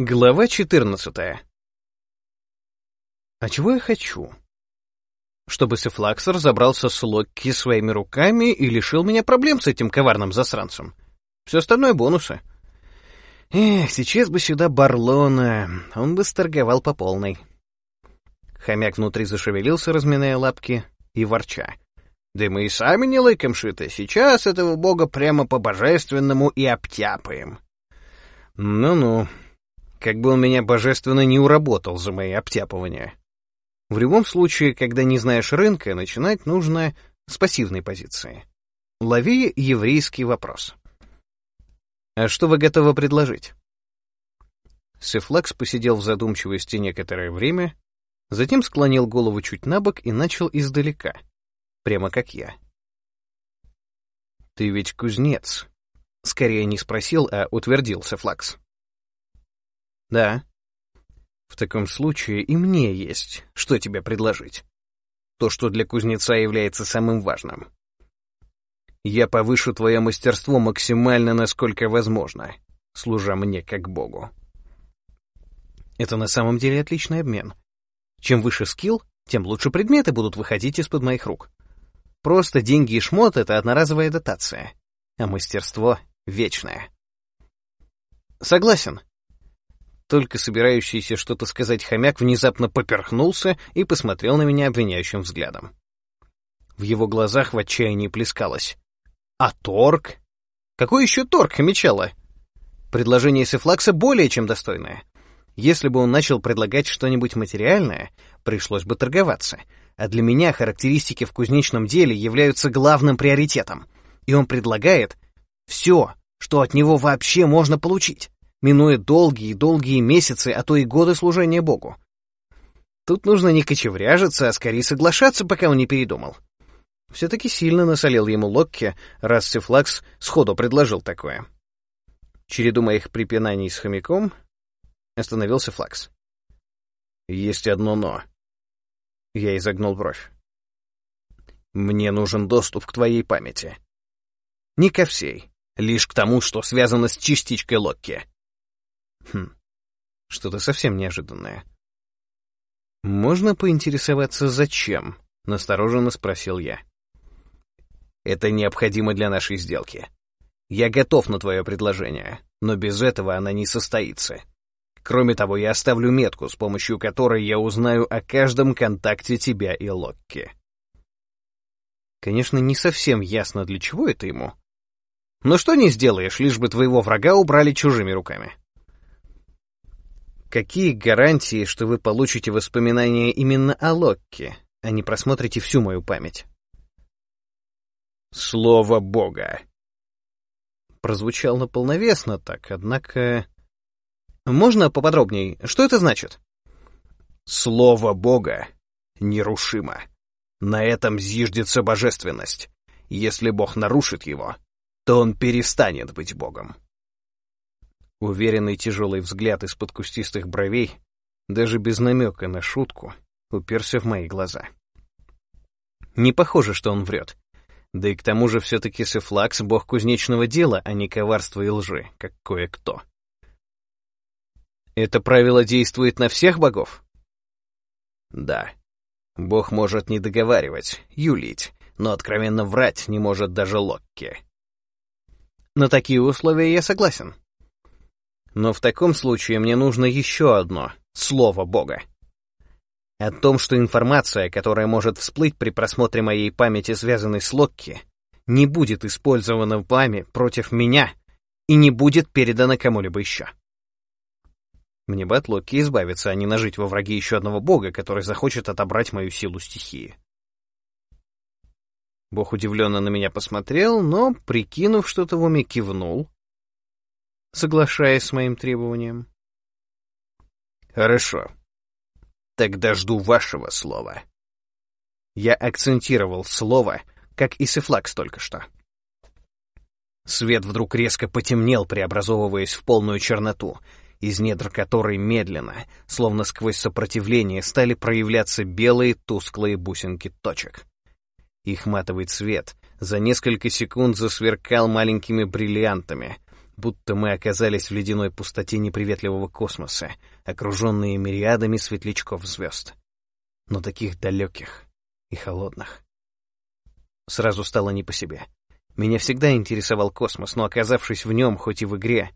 Глава 14. А чего я хочу? Чтобы Сефлаксер забрался с Локки своими руками и лишил меня проблем с этим коварным засранцем. Все остальное — бонусы. Эх, сейчас бы сюда Барлона, он бы сторговал по полной. Хомяк внутри зашевелился, разминая лапки и ворча. Да мы и сами не лыком шиты, сейчас этого бога прямо по-божественному и обтяпаем. Ну-ну, как бы он меня божественно не уработал за мои обтяпывания. В любом случае, когда не знаешь рынка, начинать нужно с пассивной позиции. Лови еврейский вопрос. «А что вы готовы предложить?» Сефлакс посидел в задумчивости некоторое время, затем склонил голову чуть на бок и начал издалека, прямо как я. «Ты ведь кузнец», — скорее не спросил, а утвердил Сефлакс. Да. В таком случае и мне есть, что тебе предложить. То, что для кузнеца является самым важным. Я повышу твое мастерство максимально, насколько возможно, служа мне как богу. Это на самом деле отличный обмен. Чем выше скилл, тем лучше предметы будут выходить из-под моих рук. Просто деньги и шмот — это одноразовая дотация, а мастерство — вечное. Согласен, только собирающийся что-то сказать хомяк внезапно поперхнулся и посмотрел на меня обвиняющим взглядом. В его глазах в отчаянии плескалось. «А торг? Какой еще торг, хомячало?» Предложение Сефлакса более чем достойное. Если бы он начал предлагать что-нибудь материальное, пришлось бы торговаться. А для меня характеристики в кузнечном деле являются главным приоритетом. И он предлагает все, что от него вообще можно получить минуя долгие-долгие месяцы, а то и годы служения Богу. Тут нужно не кочевряжиться, а скорее соглашаться, пока он не передумал. Все-таки сильно насолил ему Локки, раз Сифлакс сходу предложил такое. Череду моих припинаний с хомяком остановился Флакс. «Есть одно «но». Я изогнул бровь. «Мне нужен доступ к твоей памяти. Не ко всей, лишь к тому, что связано с частичкой Локки. Хм, что-то совсем неожиданное. «Можно поинтересоваться, зачем?» — настороженно спросил я. «Это необходимо для нашей сделки. Я готов на твое предложение, но без этого она не состоится. Кроме того, я оставлю метку, с помощью которой я узнаю о каждом контакте тебя и Локки». Конечно, не совсем ясно, для чего это ему. Но что не сделаешь, лишь бы твоего врага убрали чужими руками. Какие гарантии, что вы получите воспоминания именно о Локке, а не просмотрите всю мою память? Слово Бога. Прозвучало полновесно так, однако... Можно поподробнее? Что это значит? Слово Бога нерушимо. На этом зиждется божественность. Если Бог нарушит его, то он перестанет быть Богом. Уверенный тяжелый взгляд из-под кустистых бровей, даже без намека на шутку, уперся в мои глаза. Не похоже, что он врет. Да и к тому же все-таки Сефлакс — бог кузнечного дела, а не коварства и лжи, как кое-кто. Это правило действует на всех богов? Да. Бог может не договаривать, юлить, но откровенно врать не может даже Локки. На такие условия я согласен. Но в таком случае мне нужно еще одно — слово Бога. О том, что информация, которая может всплыть при просмотре моей памяти, связанной с Локки, не будет использована вами против меня и не будет передана кому-либо еще. Мне бы от Локки избавиться, а не нажить во враги еще одного бога, который захочет отобрать мою силу стихии. Бог удивленно на меня посмотрел, но, прикинув что-то в уме, кивнул соглашаясь с моим требованием. Хорошо. Тогда жду вашего слова. Я акцентировал слово, как и Сефлакс только что. Свет вдруг резко потемнел, преобразовываясь в полную черноту, из недр которой медленно, словно сквозь сопротивление, стали проявляться белые тусклые бусинки точек. Их матовый цвет за несколько секунд засверкал маленькими бриллиантами, будто мы оказались в ледяной пустоте неприветливого космоса, окруженные мириадами светлячков звезд. Но таких далеких и холодных. Сразу стало не по себе. Меня всегда интересовал космос, но оказавшись в нем, хоть и в игре,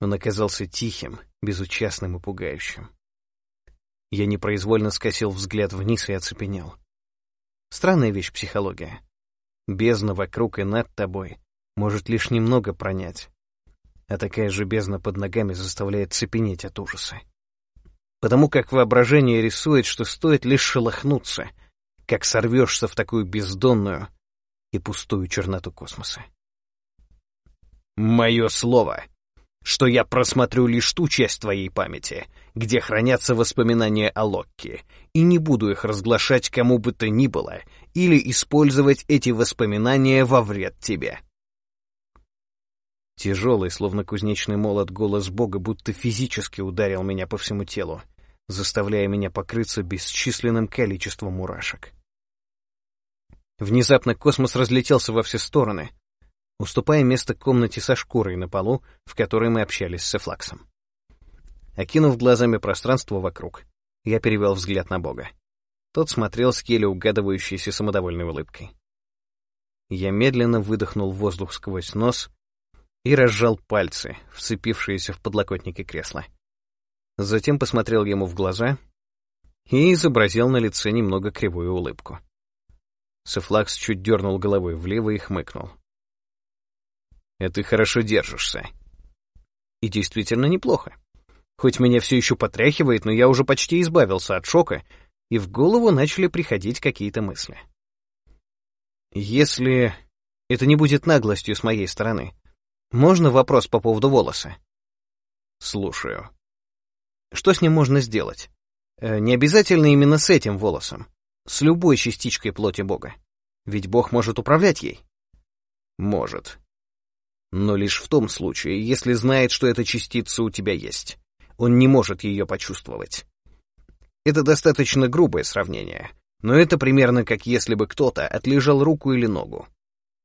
он оказался тихим, безучастным и пугающим. Я непроизвольно скосил взгляд вниз и оцепенел. Странная вещь психология. Бездна вокруг и над тобой может лишь немного пронять, а такая же бездна под ногами заставляет цепенеть от ужаса. Потому как воображение рисует, что стоит лишь шелохнуться, как сорвешься в такую бездонную и пустую черноту космоса. «Мое слово!» что я просмотрю лишь ту часть твоей памяти, где хранятся воспоминания о Локке, и не буду их разглашать кому бы то ни было или использовать эти воспоминания во вред тебе. Тяжелый, словно кузнечный молот, голос Бога будто физически ударил меня по всему телу, заставляя меня покрыться бесчисленным количеством мурашек. Внезапно космос разлетелся во все стороны, уступая место комнате со шкурой на полу, в которой мы общались с Эфлаксом. Окинув глазами пространство вокруг, я перевел взгляд на Бога. Тот смотрел с еле угадывающейся самодовольной улыбкой. Я медленно выдохнул воздух сквозь нос и разжал пальцы, вцепившиеся в подлокотники кресла. Затем посмотрел ему в глаза и изобразил на лице немного кривую улыбку. Сефлакс чуть дернул головой влево и хмыкнул. «А ты хорошо держишься». И действительно неплохо. Хоть меня все еще потряхивает, но я уже почти избавился от шока, и в голову начали приходить какие-то мысли. Если это не будет наглостью с моей стороны, можно вопрос по поводу волоса? Слушаю. Что с ним можно сделать? Э, не обязательно именно с этим волосом. С любой частичкой плоти Бога. Ведь Бог может управлять ей. Может но лишь в том случае, если знает, что эта частица у тебя есть. Он не может ее почувствовать. Это достаточно грубое сравнение, но это примерно как если бы кто-то отлежал руку или ногу.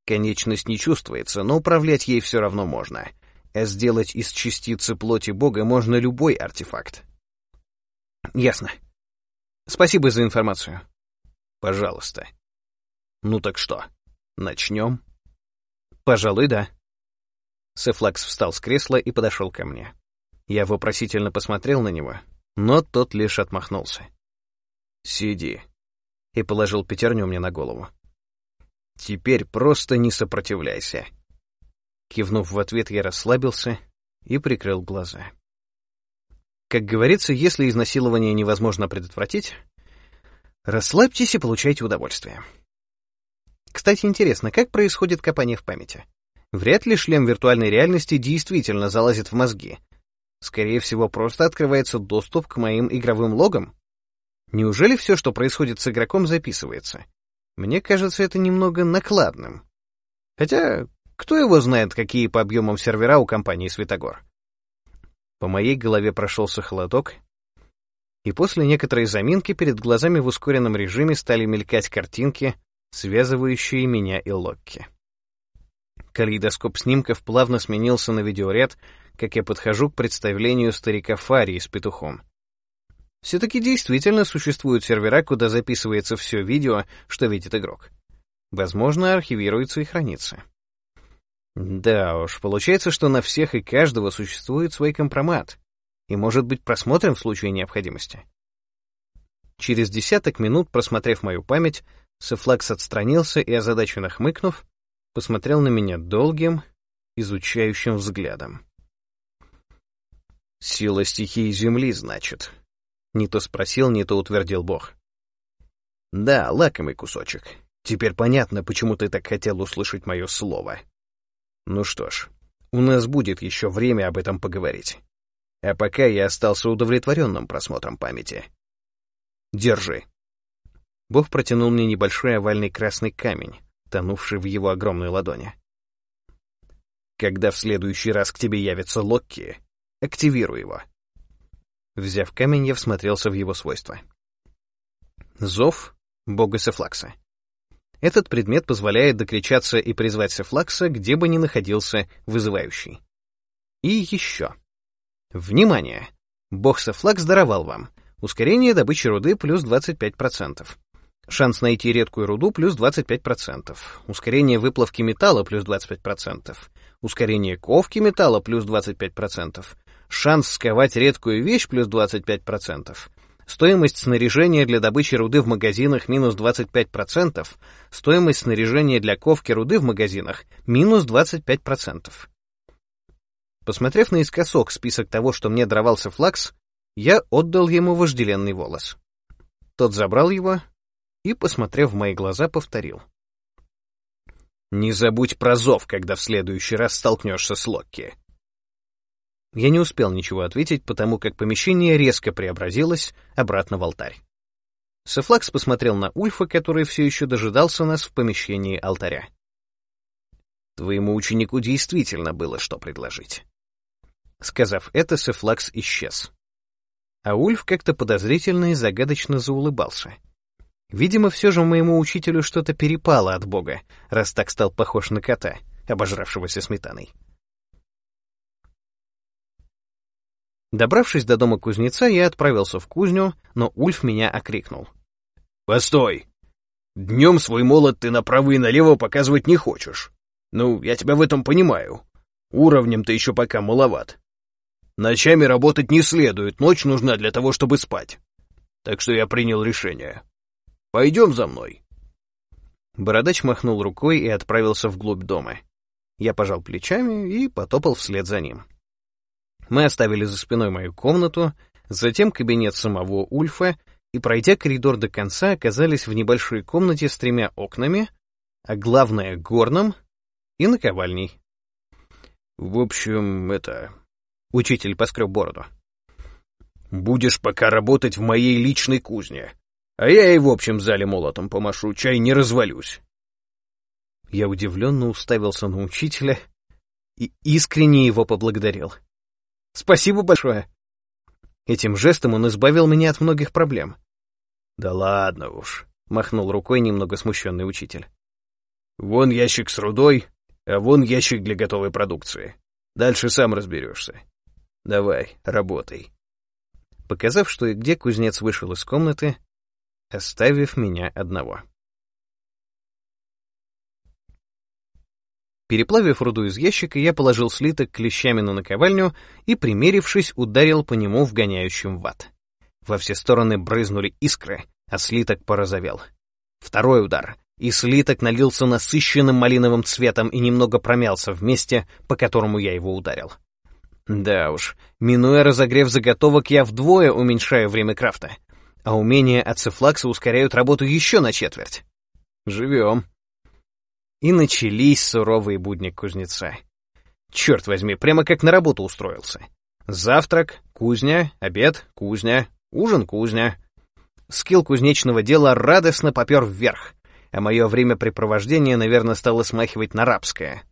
Конечность не чувствуется, но управлять ей все равно можно. А сделать из частицы плоти Бога можно любой артефакт. Ясно. Спасибо за информацию. Пожалуйста. Ну так что, начнем? Пожалуй, да. Сефлакс встал с кресла и подошел ко мне. Я вопросительно посмотрел на него, но тот лишь отмахнулся. «Сиди», — и положил пятерню мне на голову. «Теперь просто не сопротивляйся». Кивнув в ответ, я расслабился и прикрыл глаза. Как говорится, если изнасилование невозможно предотвратить, расслабьтесь и получайте удовольствие. Кстати, интересно, как происходит копание в памяти? Вряд ли шлем виртуальной реальности действительно залазит в мозги. Скорее всего, просто открывается доступ к моим игровым логам. Неужели все, что происходит с игроком, записывается? Мне кажется это немного накладным. Хотя, кто его знает, какие по объемам сервера у компании Светогор. По моей голове прошелся холодок, и после некоторой заминки перед глазами в ускоренном режиме стали мелькать картинки, связывающие меня и Локки. Калейдоскоп снимков плавно сменился на видеоряд, как я подхожу к представлению старика Фарии с петухом. Все-таки действительно существуют сервера, куда записывается все видео, что видит игрок. Возможно, архивируется и хранится. Да уж, получается, что на всех и каждого существует свой компромат, и может быть просмотрен в случае необходимости. Через десяток минут, просмотрев мою память, Сефлакс отстранился и, озадаченно хмыкнув, посмотрел на меня долгим, изучающим взглядом. «Сила стихии Земли, значит?» Не то спросил, не то утвердил Бог. «Да, лакомый кусочек. Теперь понятно, почему ты так хотел услышать мое слово. Ну что ж, у нас будет еще время об этом поговорить. А пока я остался удовлетворенным просмотром памяти. Держи». Бог протянул мне небольшой овальный красный камень, тонувший в его огромной ладони. «Когда в следующий раз к тебе явится Локки, активируй его». Взяв камень, я всмотрелся в его свойства. Зов бога Сефлакса. Этот предмет позволяет докричаться и призвать Сефлакса, где бы ни находился вызывающий. И еще. Внимание! Бог Сефлакс даровал вам ускорение добычи руды плюс 25%, шанс найти редкую руду плюс 25%, ускорение выплавки металла плюс 25%, ускорение ковки металла плюс 25%, шанс сковать редкую вещь плюс 25%, стоимость снаряжения для добычи руды в магазинах минус 25%, стоимость снаряжения для ковки руды в магазинах минус 25%. Посмотрев наискосок список того, что мне даровался флакс, я отдал ему вожделенный волос. Тот забрал его и, посмотрев в мои глаза, повторил. «Не забудь про зов, когда в следующий раз столкнешься с Локки». Я не успел ничего ответить, потому как помещение резко преобразилось обратно в алтарь. Сефлакс посмотрел на Ульфа, который все еще дожидался нас в помещении алтаря. «Твоему ученику действительно было что предложить». Сказав это, Сефлакс исчез. А Ульф как-то подозрительно и загадочно заулыбался. Видимо, все же моему учителю что-то перепало от бога, раз так стал похож на кота, обожравшегося сметаной. Добравшись до дома кузнеца, я отправился в кузню, но Ульф меня окрикнул. «Постой! Днем свой молот ты направо и налево показывать не хочешь. Ну, я тебя в этом понимаю. Уровнем ты еще пока маловат. Ночами работать не следует, ночь нужна для того, чтобы спать. Так что я принял решение. Пойдем за мной. Бородач махнул рукой и отправился вглубь дома. Я пожал плечами и потопал вслед за ним. Мы оставили за спиной мою комнату, затем кабинет самого Ульфа, и, пройдя коридор до конца, оказались в небольшой комнате с тремя окнами, а главное — горном и наковальней. В общем, это... Учитель поскреб бороду. «Будешь пока работать в моей личной кузне, а я и в общем зале молотом помашу, чай не развалюсь». Я удивленно уставился на учителя и искренне его поблагодарил. «Спасибо большое!» Этим жестом он избавил меня от многих проблем. «Да ладно уж», — махнул рукой немного смущенный учитель. «Вон ящик с рудой, а вон ящик для готовой продукции. Дальше сам разберешься. Давай, работай. Показав, что и где, кузнец вышел из комнаты, оставив меня одного. Переплавив руду из ящика, я положил слиток клещами на наковальню и, примерившись, ударил по нему вгоняющим в ад. Во все стороны брызнули искры, а слиток порозовел. Второй удар, и слиток налился насыщенным малиновым цветом и немного промялся в месте, по которому я его ударил. Да уж, минуя разогрев заготовок, я вдвое уменьшаю время крафта. А умения от Цефлакса ускоряют работу еще на четверть. Живем. И начались суровые будни кузнеца. Черт возьми, прямо как на работу устроился. Завтрак, кузня, обед, кузня, ужин, кузня. Скилл кузнечного дела радостно попер вверх, а мое времяпрепровождение, наверное, стало смахивать на рабское.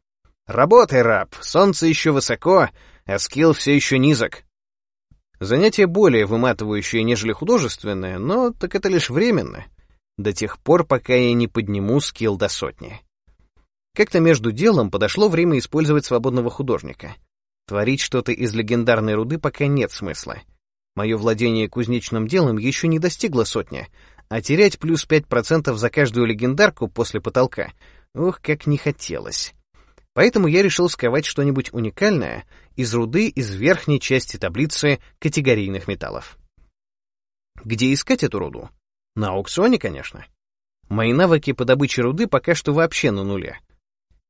Работай, раб, солнце еще высоко, а скилл все еще низок. Занятие более выматывающее, нежели художественное, но так это лишь временно, до тех пор, пока я не подниму скилл до сотни. Как-то между делом подошло время использовать свободного художника. Творить что-то из легендарной руды пока нет смысла. Мое владение кузнечным делом еще не достигло сотни, а терять плюс 5% за каждую легендарку после потолка, ух, как не хотелось. Поэтому я решил сковать что-нибудь уникальное из руды из верхней части таблицы категорийных металлов. Где искать эту руду? На аукционе, конечно. Мои навыки по добыче руды пока что вообще на нуле.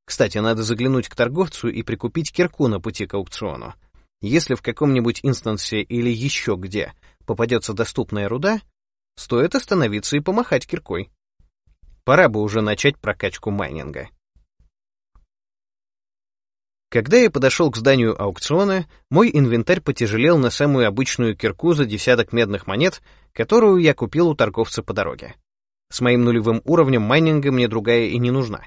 Кстати, надо заглянуть к торговцу и прикупить кирку на пути к аукциону. Если в каком-нибудь инстансе или еще где попадется доступная руда, стоит остановиться и помахать киркой. Пора бы уже начать прокачку майнинга. Когда я подошел к зданию аукциона, мой инвентарь потяжелел на самую обычную кирку за десяток медных монет, которую я купил у торговца по дороге. С моим нулевым уровнем майнинга мне другая и не нужна.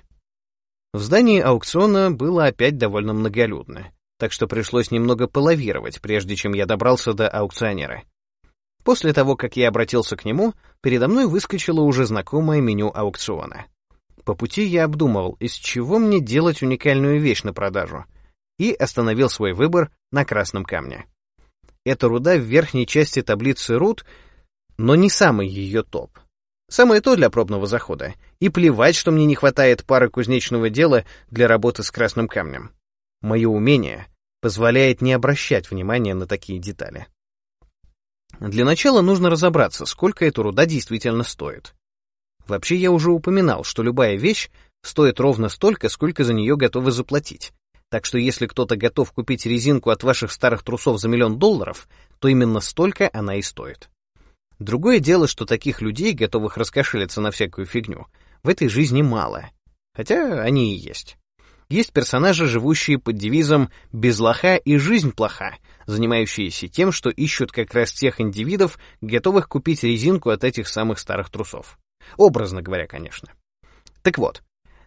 В здании аукциона было опять довольно многолюдно, так что пришлось немного половировать, прежде чем я добрался до аукционера. После того, как я обратился к нему, передо мной выскочило уже знакомое меню аукциона. По пути я обдумывал, из чего мне делать уникальную вещь на продажу. и остановил свой выбор на красном камне. Эта руда в верхней части таблицы руд, но не самый ее топ. Самое то для пробного захода. И плевать, что мне не хватает пары кузнечного дела для работы с красным камнем. Мое умение позволяет не обращать внимания на такие детали. Для начала нужно разобраться, сколько эта руда действительно стоит. Вообще, я уже упоминал, что любая вещь стоит ровно столько, сколько за нее готовы заплатить. Так что если кто-то готов купить резинку от ваших старых трусов за миллион долларов, то именно столько она и стоит. Другое дело, что таких людей, готовых раскошелиться на всякую фигню, в этой жизни мало. Хотя они и есть. Есть персонажи, живущие под девизом «без лоха и жизнь плоха», занимающиеся тем, что ищут как раз тех индивидов, готовых купить резинку от этих самых старых трусов. Образно говоря, конечно. Так вот,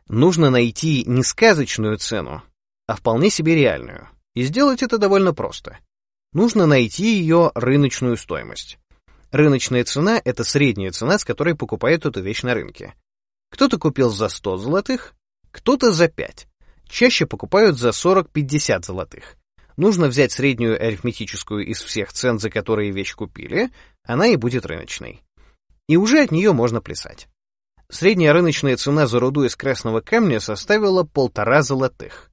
нужно найти не сказочную цену, а вполне себе реальную. И сделать это довольно просто. Нужно найти ее рыночную стоимость. Рыночная цена — это средняя цена, с которой покупают эту вещь на рынке. Кто-то купил за 100 золотых, кто-то за 5. Чаще покупают за 40-50 золотых. Нужно взять среднюю арифметическую из всех цен, за которые вещь купили, она и будет рыночной. И уже от нее можно плясать. Средняя рыночная цена за руду из красного камня составила полтора золотых.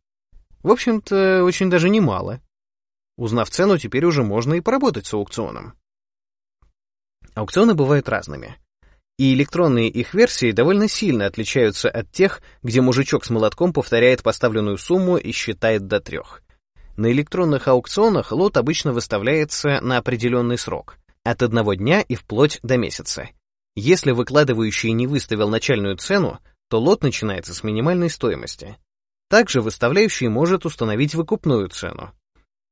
В общем-то, очень даже немало. Узнав цену, теперь уже можно и поработать с аукционом. Аукционы бывают разными. И электронные их версии довольно сильно отличаются от тех, где мужичок с молотком повторяет поставленную сумму и считает до трех. На электронных аукционах лот обычно выставляется на определенный срок, от одного дня и вплоть до месяца. Если выкладывающий не выставил начальную цену, то лот начинается с минимальной стоимости. Также выставляющий может установить выкупную цену.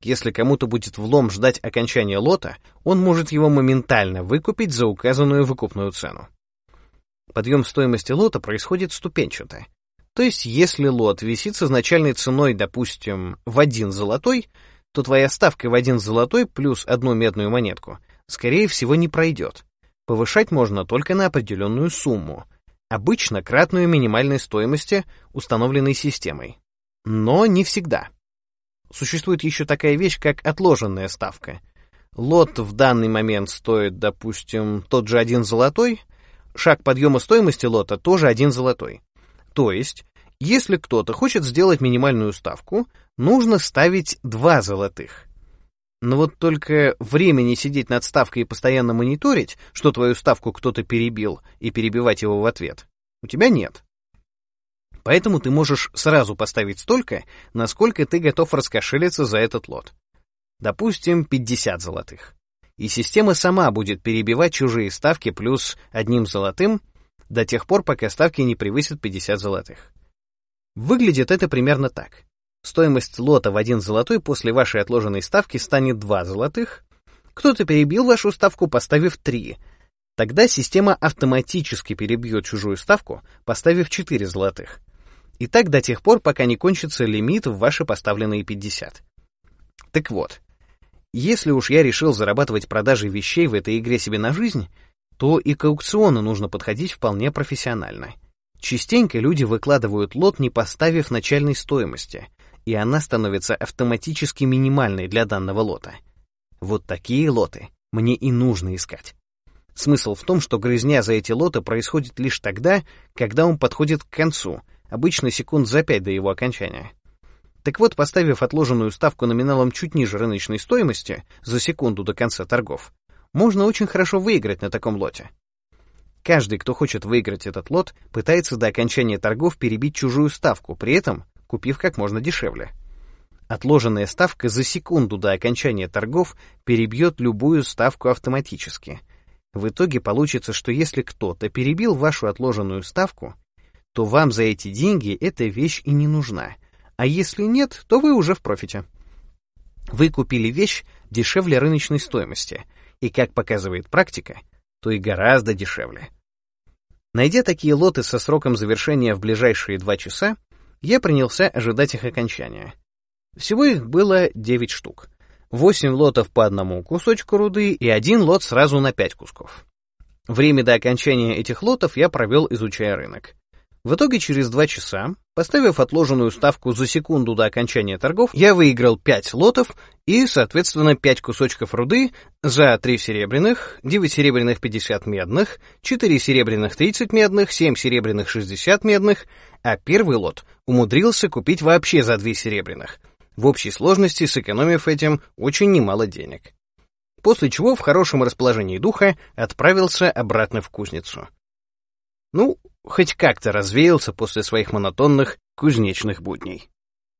Если кому-то будет влом ждать окончания лота, он может его моментально выкупить за указанную выкупную цену. Подъем стоимости лота происходит ступенчато. То есть, если лот висит с изначальной ценой, допустим, в один золотой, то твоя ставка в один золотой плюс одну медную монетку, скорее всего, не пройдет. Повышать можно только на определенную сумму, обычно кратную минимальной стоимости, установленной системой. Но не всегда. Существует еще такая вещь, как отложенная ставка. Лот в данный момент стоит, допустим, тот же один золотой, шаг подъема стоимости лота тоже один золотой. То есть, если кто-то хочет сделать минимальную ставку, нужно ставить два золотых. Но вот только времени сидеть над ставкой и постоянно мониторить, что твою ставку кто-то перебил, и перебивать его в ответ, у тебя нет. Поэтому ты можешь сразу поставить столько, насколько ты готов раскошелиться за этот лот. Допустим, 50 золотых. И система сама будет перебивать чужие ставки плюс одним золотым до тех пор, пока ставки не превысят 50 золотых. Выглядит это примерно так. Стоимость лота в один золотой после вашей отложенной ставки станет 2 золотых. Кто-то перебил вашу ставку, поставив 3. Тогда система автоматически перебьет чужую ставку, поставив 4 золотых. И так до тех пор, пока не кончится лимит в ваши поставленные 50. Так вот, если уж я решил зарабатывать продажей вещей в этой игре себе на жизнь, то и к аукциону нужно подходить вполне профессионально. Частенько люди выкладывают лот, не поставив начальной стоимости — и она становится автоматически минимальной для данного лота. Вот такие лоты мне и нужно искать. Смысл в том, что грызня за эти лоты происходит лишь тогда, когда он подходит к концу, обычно секунд за пять до его окончания. Так вот, поставив отложенную ставку номиналом чуть ниже рыночной стоимости за секунду до конца торгов, можно очень хорошо выиграть на таком лоте. Каждый, кто хочет выиграть этот лот, пытается до окончания торгов перебить чужую ставку, при этом купив как можно дешевле. Отложенная ставка за секунду до окончания торгов перебьет любую ставку автоматически. В итоге получится, что если кто-то перебил вашу отложенную ставку, то вам за эти деньги эта вещь и не нужна. А если нет, то вы уже в профите. Вы купили вещь дешевле рыночной стоимости, и, как показывает практика, то и гораздо дешевле. Найдя такие лоты со сроком завершения в ближайшие два часа, я принялся ожидать их окончания. Всего их было 9 штук. 8 лотов по одному кусочку руды и один лот сразу на 5 кусков. Время до окончания этих лотов я провел, изучая рынок. В итоге через два часа, поставив отложенную ставку за секунду до окончания торгов, я выиграл 5 лотов и, соответственно, 5 кусочков руды за 3 серебряных, 9 серебряных 50 медных, 4 серебряных 30 медных, 7 серебряных 60 медных, а первый лот умудрился купить вообще за 2 серебряных, в общей сложности сэкономив этим очень немало денег. После чего в хорошем расположении духа отправился обратно в кузницу. Ну, хоть как-то развеялся после своих монотонных кузнечных будней.